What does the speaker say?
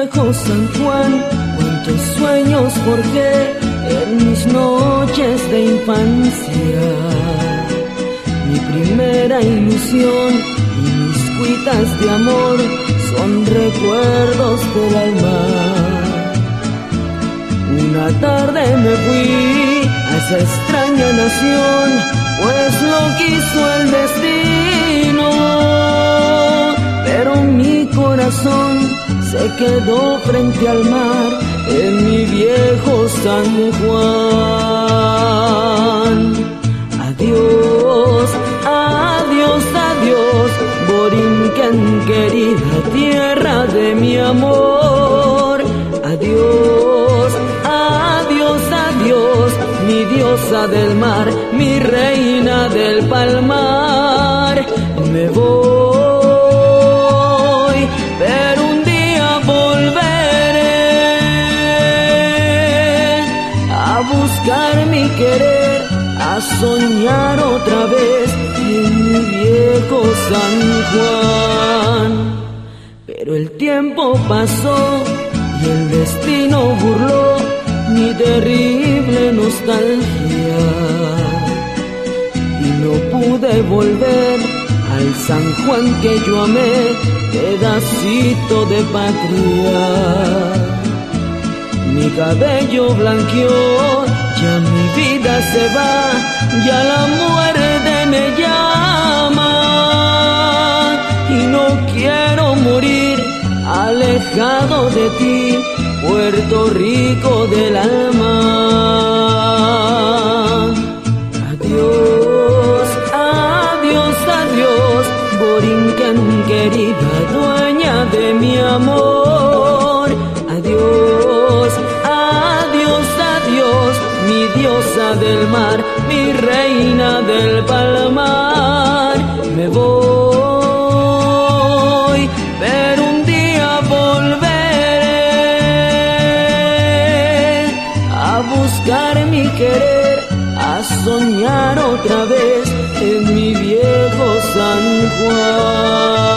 viejo San Juan, cuántos sueños forjé en mis noches de infancia. Mi primera ilusión y mis cuitas de amor son recuerdos del alma. Una tarde me fui a esa extraña nación, pues lo quiso el destino. Pero mi corazón se quedó frente al mar en mi viejo San Juan. Adiós, adiós, adiós, Borinquen, querida tierra de mi amor. Adiós, adiós, adiós, mi diosa del mar, mi reina del palmar. Me voy, querer, a soñar otra vez en mi viejo San Juan. Pero el tiempo pasó y el destino burló mi terrible nostalgia. Y no pude volver al San Juan que yo amé, pedacito de patria. Mi cabello blanqueó, ya mi vida se va, ya la muerte me llama. Y no quiero morir alejado de ti, Puerto Rico del alma. Adiós, adiós, adiós, Borinquen querida dueña de mi amor. Mi reina del palmar. Me voy, pero un día volveré a buscar mi querer, a soñar otra vez en mi viejo San Juan.